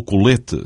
o colete.